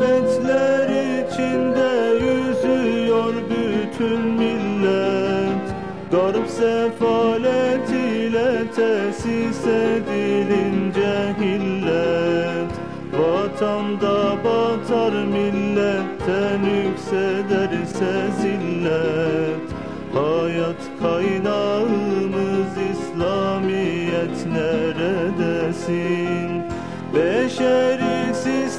Garabetler içinde yüzüyor bütün millet. Garip sefalet ile tesis edilince hillet Vatanda batar milletten yükselirse zillet Hayat kaynağımız İslamiyet neredesin? Beşeri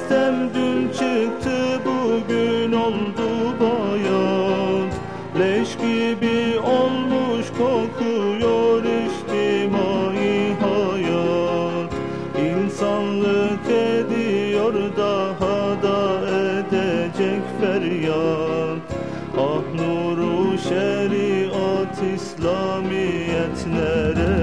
sistem dün çıktı bugün oldu bayat Leş gibi olmuş kokuyor içtimai hayat İnsanlık ediyor daha da edecek feryat Ah nuru şeriat İslamiyet neredesin?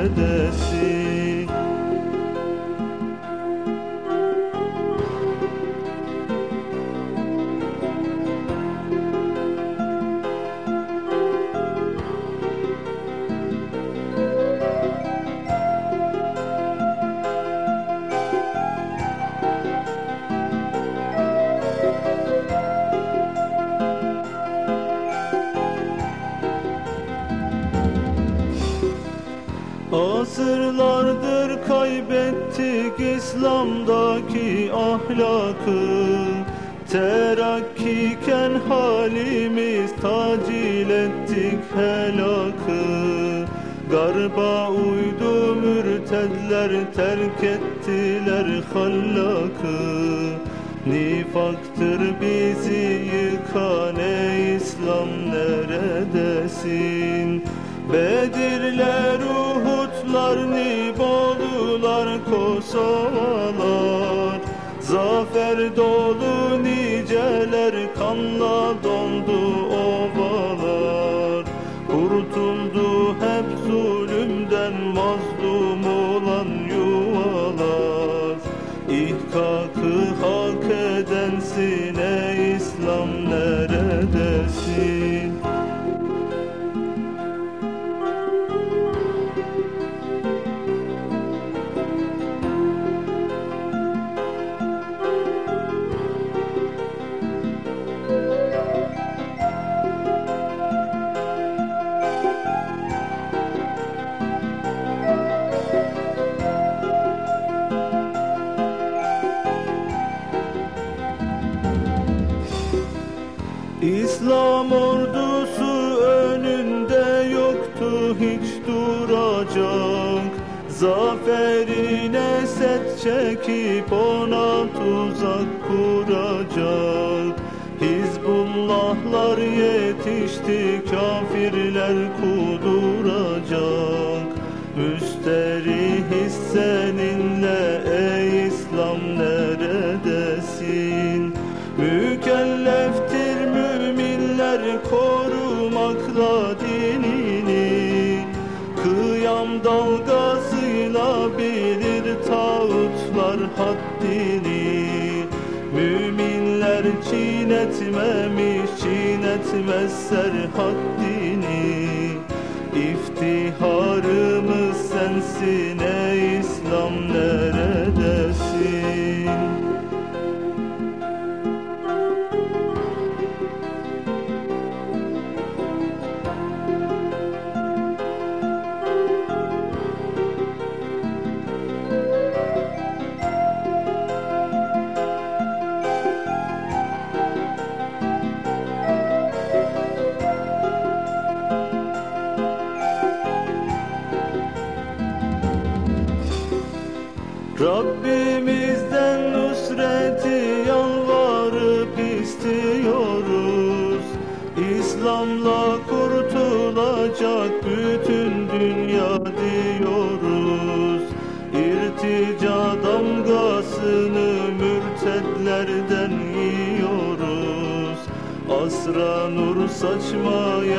Asırlardır kaybettik İslam'daki ahlakı. Terakkiken halimiz tacil ettik helakı. Garba uydu mürtedler terk ettiler hallakı. Nifaktır bizi yıkan ey İslam neredesin? Bedirler, Uhudlar, Nibolular, Kosovalar. Zafer dolu niceler kanla dondu ovalar. Kurtuldu hep zulümden mazlum olan yuvalar. İhkakı hak İslam ordusu önünde yoktu hiç duracak. Zaferine set çekip ona tuzak kuracak. Hizbullahlar yetişti kafirler kuduracak. Müsterih seninle ey bilir tağutlar haddini. Müminler çiğnetmemiş çiğnetmez serhaddini İftiharımız sensin ey Rabbimizden nusreti yalvarıp istiyoruz. İslam'la kurtulacak bütün dünya diyoruz. İrtica damgasını mürtedlerden yiyoruz. Asra nur saçmaya